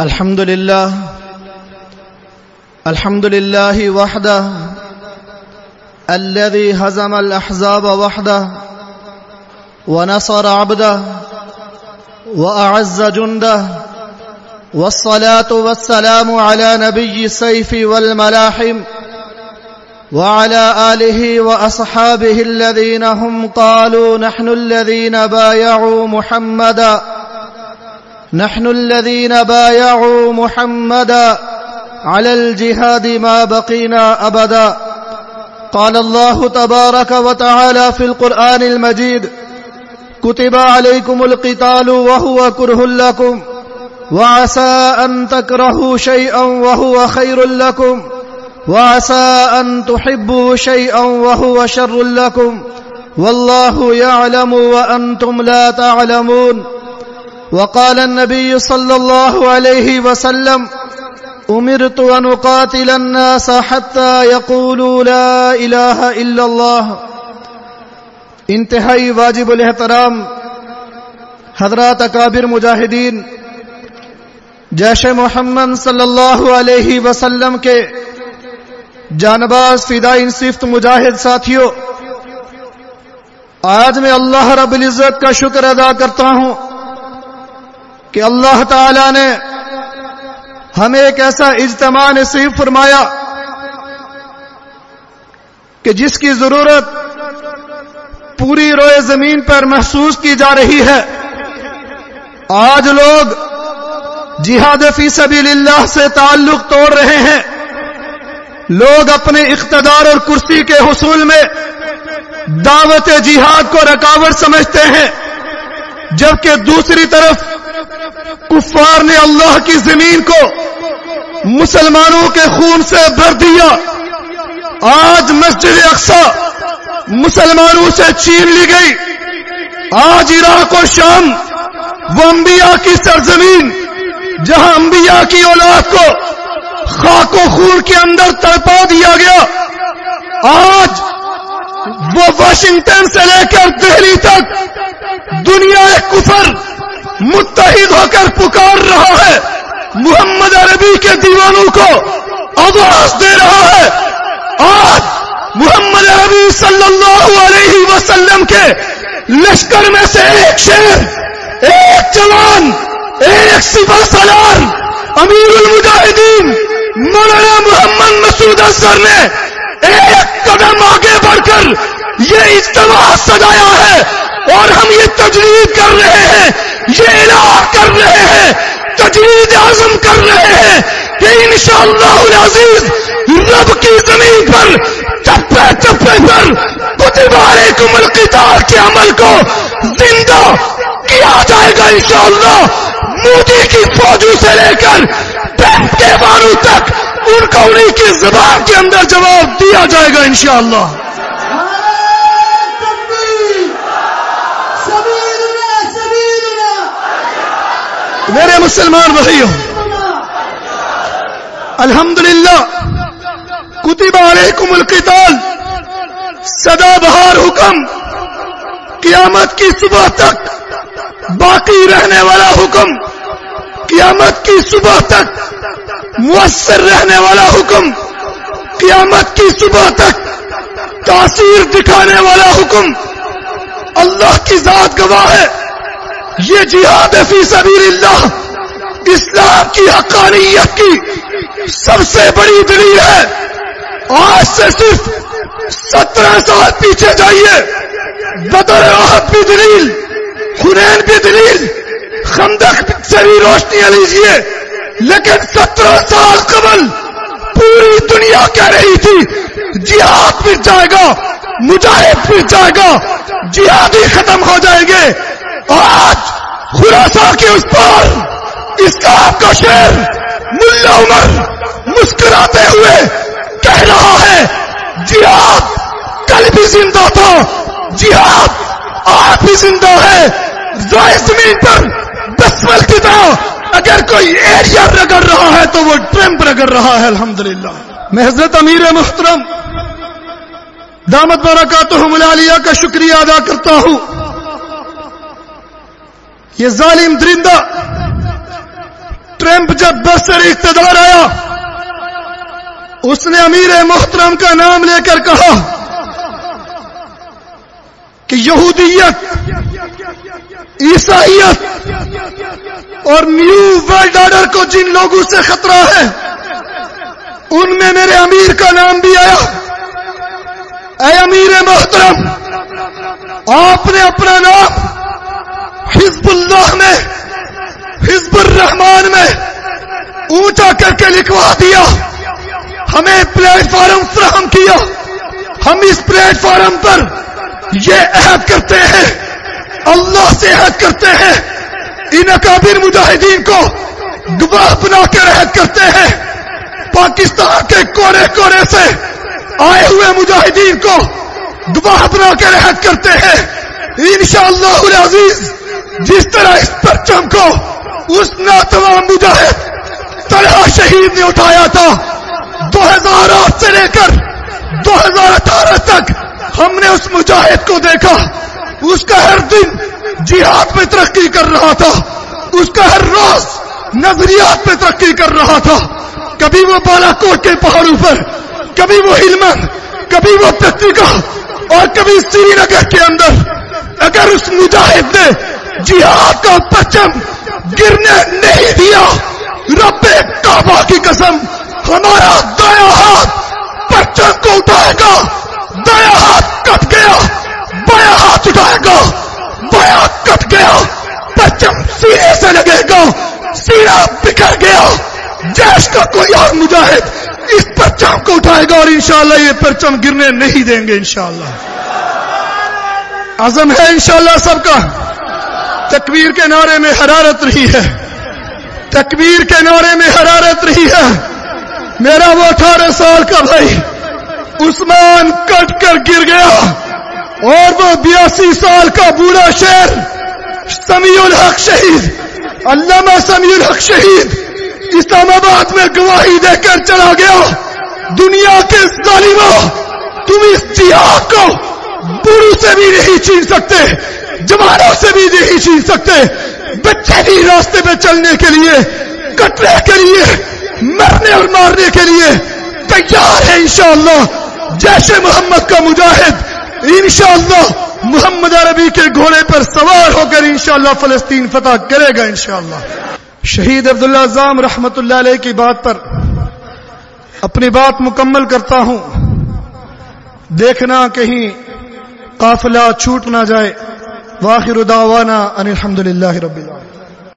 الحمد لله الحمد لله وحده الذي هزم الأحزاب وحده ونصر عبده وأعز جنده والصلاة والسلام على نبي السيف والملاحم وعلى آله وأصحابه الذين هم قالوا نحن الذين بايعوا محمدا نحن الذين بايعوا محمدا على الجهاد ما بقينا أبدا. قال الله تبارك وتعالى في القرآن المجيد كتب عليكم القتال وهو كره لكم وعسى أن تكرهوا شيئا وهو خير لكم وعسى أن تحبوا شيئا وهو شر لكم. والله يعلم وأنتم لا تعلمون. وقال النبي صلى الله عليه وسلم، أمرت أن أقاتل الناس حتى يقولوا لا إله إلا الله. انتہائی واجب الاحترام، حضرات اکابر مجاہدین، جیش محمد صلی اللہ علیہ وسلم کے جانباز فدائن صفت مجاہد ساتھیوں، آج میں اللہ رب العزت کا شکر ادا کرتا ہوں۔ کہ اللہ تعالی نے ہمیں ایک ایسا اجتماع نصیب فرمایا کہ جس کی ضرورت پوری روئے زمین پر محسوس کی جا رہی ہے۔ آج لوگ جہاد فی سبیل اللہ سے تعلق توڑ رہے ہیں۔ لوگ اپنے اقتدار اور کرسی کے حصول میں دعوت جہاد کو رکاوٹ سمجھتے ہیں، جبکہ دوسری طرف کفار نے اللہ کی زمین کو مسلمانوں کے خون سے بھر دیا۔ آج مسجد اقسا مسلمانوں سے چین لی گئی۔ آج عراق و شام وہ انبیاء کی سرزمین، جہاں انبیاء کی اولاد کو خاک و خون کے اندر تڑپا دیا گیا۔ آج وہ واشنگٹن سے لے کر دہلی تک دنیا کفر متحد ہو کر پکار رہا ہے۔ محمد عربی کے دیوانوں کو آواز دے رہا ہے۔ آج محمد عربی صلی اللہ علیہ وسلم کے لشکر میں سے ایک شیر، ایک جوان، ایک سپا سالار امیر المجاہدین مولانا محمد مسعود اظہر نے ایک قدم آگے بڑھ کر یہ اجتماع سجایا ہے اور ہم یہ تجویز کر رہے ہیں یہ اعلان کر رہے ہیں تجویز اعظم کر رہے ہیں کہ انشاءاللہ العزیز رب کی زمین پر چپے چپے پر کتب علیکم القتال کے عمل کو زندہ کیا جائے گا انشاءاللہ۔ مودی کی فوجوں سے لے کر پینٹ کے باروں تک ان کو انہیں کی زبان کے اندر جواب دیا جائے گا انشاءاللہ۔ میرے مسلمان بھائیوں الحمدللہ، کتب علیکم القتال سدا بہار حکم، قیامت کی صبح تک باقی رہنے والا حکم، قیامت کی صبح تک مؤثر رہنے والا حکم، قیامت کی صبح تک تاثیر دکھانے والا حکم۔ اللہ کی ذات گواہ ہے۔ یہ جہاد فی سبیل اللہ اسلام کی حقانیت کی سب سے بڑی دلیل ہے۔ آج سے صرف سترہ سال پیچھے جائیے۔ بدر راحت بھی دلیل خنین بھی دلیل۔ خندق سے بھی روشنیاں لیجیے لیکن سترہ سال قبل پوری دنیا کہہ رہی تھی، جہاد پھر جائے گا، مجاہد پھر جائے گا جہاد ہی ختم ہو جائیں گے۔ آج خراسا کے اس پر اسلام کا شیر ملا عمر مسکراتے ہوئے کہہ رہا ہے، جہاد کل بھی زندہ تھا، جہاد آج بھی زندہ ہے۔ زمین پر دسمل کی طرح اگر کوئی ایریا رگڑ رہا ہے تو وہ ٹرمپ رگڑ رہا ہے، الحمدللہ۔ میں حضرت امیر محترم دامت برکاتہم العالیہ کا شکریہ ادا کرتا ہوں۔ یہ ظالم درندہ ٹرمپ جب برسر اقتدار آیا، اس نے امیر محترم کا نام لے کر کہا کہ یہودیت، عیسائیت اور نیو ورلڈ آرڈر کو جن لوگوں سے خطرہ ہے، ان میں میرے امیر کا نام بھی آیا۔ اے امیر محترم، آپ نے اپنا نام حزب اللہ میں، حزب الرحمان میں اونچا کر کے لکھوا دیا۔ ہمیں پلیٹ فارم فراہم کیا۔ ہم اس پلیٹ فارم پر یہ عہد کرتے ہیں۔ اللہ سے عہد کرتے ہیں۔ ان اکابر مجاہدین کو گواہ بنا کے عہد کرتے ہیں۔ پاکستان کے کونے کونے سے آئے ہوئے مجاہدین کو گواہ بنا کے عہد کرتے ہیں۔ انشاءاللہ العزیز جس طرح اس پرچم کو اس ناتوان مجاہد طلحہ شہید نے اٹھایا تھا، دو ہزار آٹھ سے لے کر دو ہزار اٹھارہ تک ہم نے اس مجاہد کو دیکھا۔ اس کا ہر دن جہاد میں ترقی کر رہا تھا۔ اس کا ہر روز نظریات میں ترقی کر رہا تھا۔ کبھی وہ بالا کوٹ کے پہاڑوں پر، کبھی وہ ہلمن کبھی وہ پتریکا اور کبھی سری نگر کے اندر۔ اگر اس مجاہد نے جہاد کا پرچم گرنے نہیں دیا۔ رب کعبہ کی قسم، ہمارا دیا ہاتھ پرچم کو اٹھائے گا۔ دیا ہاتھ کٹ گیا بیا ہاتھ اٹھائے گا۔ بیا کٹ گیا، پرچم سینے سے لگے گا۔ سینا بکھر گیا۔ جیش کا کوئی اور مجاہد اس پرچم کو اٹھائے گا اور انشاءاللہ یہ پرچم گرنے نہیں دیں گے انشاءاللہ۔ عزم ہے انشاءاللہ سب کا۔ تکبیر کے نعرے میں حرارت رہی ہے۔ تکبیر کے نعرے میں حرارت رہی ہے۔ میرا وہ اٹھارہ سال کا بھائی عثمان کٹ کر گر گیا۔ اور وہ بیاسی سال کا بوڑھا شیر سمیع الحق شہید۔ علامہ سمیع الحق شہید اسلام آباد میں گواہی دے کر چلا گیا۔ دنیا کے ظالموں، تم اس جہاد کو بوڑھو سے بھی نہیں چھین سکتے۔ جوانوں سے بھی نہیں چھین سکتے۔ بچے بھی راستے میں چلنے کے لیے کٹنے کے لیے، مرنے اور مارنے کے لیے تیار ہے انشاءاللہ۔ جیش محمد کا مجاہد، انشاءاللہ محمد عربی کے گھوڑے پر سوار ہو کر انشاءاللہ فلسطین فتح کرے گا انشاءاللہ۔ شہید عبداللہ زام رحمت اللہ علیہ کی بات پر اپنی بات مکمل کرتا ہوں۔ دیکھنا کہیں قافلہ چھوٹ نہ جائے۔ واخر دعوانا ان الحمد للہ رب العالمین